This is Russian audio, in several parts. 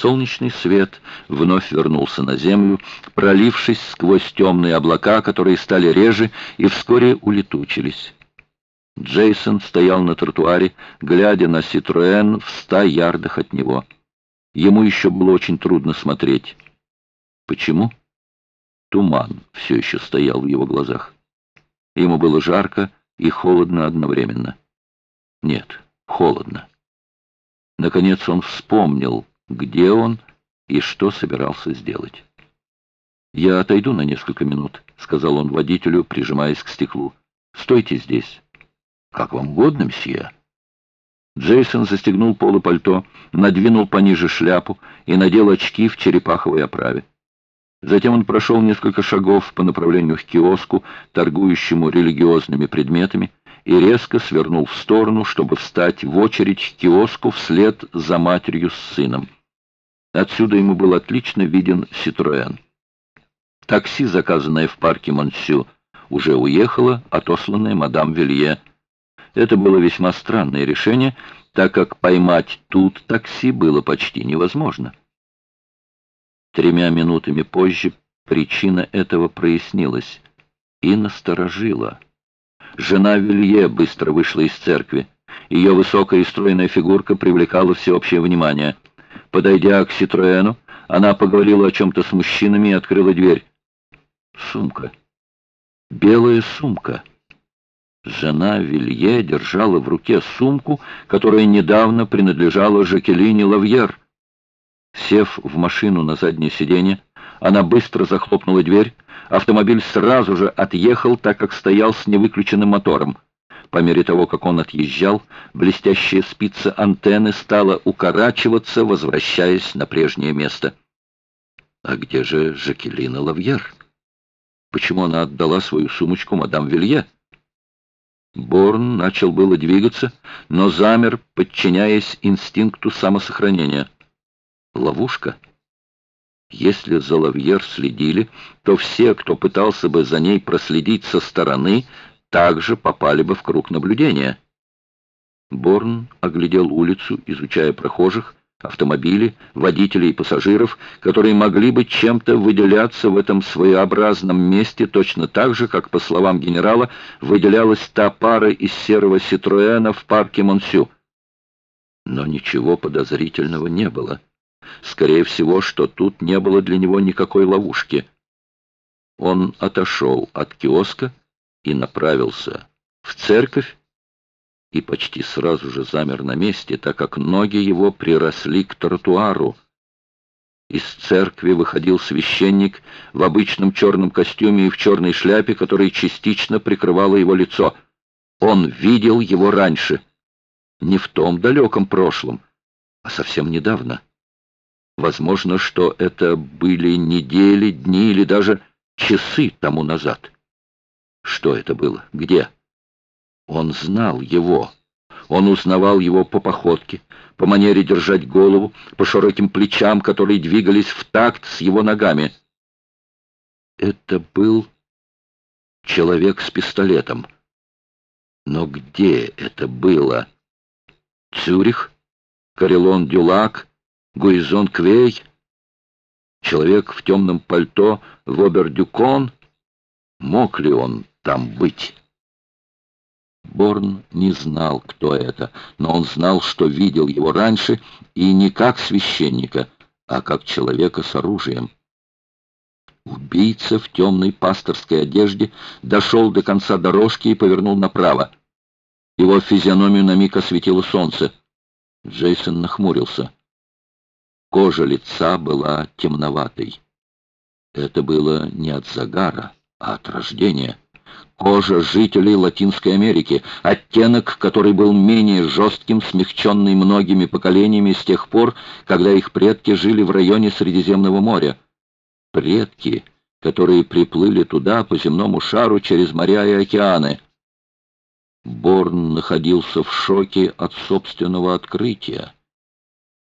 Солнечный свет вновь вернулся на землю, пролившись сквозь темные облака, которые стали реже и вскоре улетучились. Джейсон стоял на тротуаре, глядя на Ситроэн в ста ярдах от него. Ему еще было очень трудно смотреть. Почему? Туман все еще стоял в его глазах. Ему было жарко и холодно одновременно. Нет, холодно. Наконец он вспомнил, где он и что собирался сделать. «Я отойду на несколько минут», — сказал он водителю, прижимаясь к стеклу. «Стойте здесь». «Как вам угодно, мсье». Джейсон застегнул полы пальто, надвинул пониже шляпу и надел очки в черепаховой оправе. Затем он прошел несколько шагов по направлению к киоску, торгующему религиозными предметами, и резко свернул в сторону, чтобы встать в очередь к киоску вслед за матерью с сыном. Отсюда ему был отлично виден Ситроэн. Такси, заказанное в парке Монсю, уже уехало, отосланное мадам Вилье. Это было весьма странное решение, так как поймать тут такси было почти невозможно. Тремя минутами позже причина этого прояснилась и насторожила. Жена Вилье быстро вышла из церкви. Ее высокая и стройная фигурка привлекала всеобщее внимание. Подойдя к Ситроэну, она поговорила о чем-то с мужчинами и открыла дверь. Сумка. Белая сумка. Жена Вилье держала в руке сумку, которая недавно принадлежала Жакелине Лавьер — Сев в машину на заднее сиденье, она быстро захлопнула дверь. Автомобиль сразу же отъехал, так как стоял с невыключенным мотором. По мере того, как он отъезжал, блестящая спица антенны стала укорачиваться, возвращаясь на прежнее место. А где же Жакелина Лавьер? Почему она отдала свою сумочку мадам Вилье? Борн начал было двигаться, но замер, подчиняясь инстинкту самосохранения. Ловушка? Если за Лавьер следили, то все, кто пытался бы за ней проследить со стороны, также попали бы в круг наблюдения. Борн оглядел улицу, изучая прохожих, автомобили, водителей и пассажиров, которые могли бы чем-то выделяться в этом своеобразном месте точно так же, как, по словам генерала, выделялась та пара из серого Ситроэна в парке Монсю. Но ничего подозрительного не было. Скорее всего, что тут не было для него никакой ловушки. Он отошел от киоска и направился в церковь, и почти сразу же замер на месте, так как ноги его приросли к тротуару. Из церкви выходил священник в обычном черном костюме и в черной шляпе, которая частично прикрывала его лицо. Он видел его раньше, не в том далеком прошлом, а совсем недавно. Возможно, что это были недели, дни или даже часы тому назад. Что это было? Где? Он знал его. Он узнавал его по походке, по манере держать голову, по широким плечам, которые двигались в такт с его ногами. Это был человек с пистолетом. Но где это было? Цюрих? Карелон Дюлак? Гуизон Квей, человек в темном пальто Вобер-Дюкон, мог ли он там быть? Борн не знал, кто это, но он знал, что видел его раньше, и не как священника, а как человека с оружием. Убийца в темной пасторской одежде дошел до конца дорожки и повернул направо. Его физиономию на миг осветило солнце. Джейсон нахмурился. Кожа лица была темноватой. Это было не от загара, а от рождения. Кожа жителей Латинской Америки, оттенок, который был менее жестким, смягченный многими поколениями с тех пор, когда их предки жили в районе Средиземного моря. Предки, которые приплыли туда по земному шару через моря и океаны. Борн находился в шоке от собственного открытия.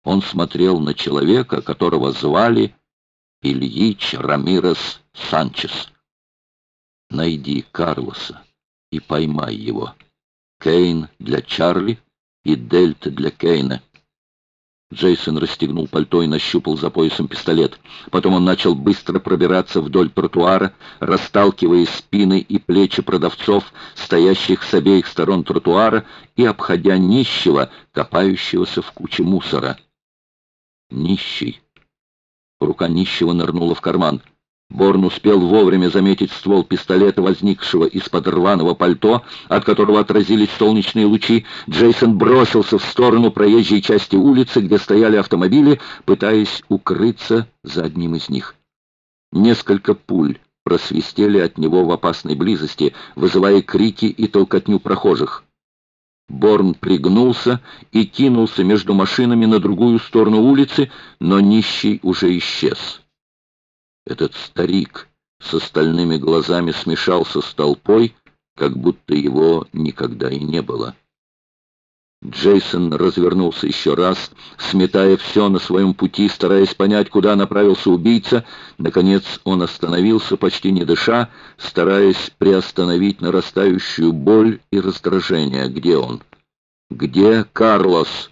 Он смотрел на человека, которого звали Ильич Рамирес Санчес. Найди Карлоса и поймай его. Кейн для Чарли и Дельта для Кейна. Джейсон расстегнул пальто и нащупал за поясом пистолет. Потом он начал быстро пробираться вдоль тротуара, расталкивая спины и плечи продавцов, стоящих с обеих сторон тротуара, и обходя нищего, копающегося в куче мусора. Нищий. Рука нищего нырнула в карман. Борн успел вовремя заметить ствол пистолета, возникшего из-под рваного пальто, от которого отразились солнечные лучи. Джейсон бросился в сторону проезжей части улицы, где стояли автомобили, пытаясь укрыться за одним из них. Несколько пуль просвистели от него в опасной близости, вызывая крики и толкотню прохожих. Борн пригнулся и кинулся между машинами на другую сторону улицы, но нищий уже исчез. Этот старик с остальными глазами смешался с толпой, как будто его никогда и не было. Джейсон развернулся еще раз, сметая все на своем пути, стараясь понять, куда направился убийца. Наконец он остановился, почти не дыша, стараясь приостановить нарастающую боль и раздражение. Где он? Где Карлос?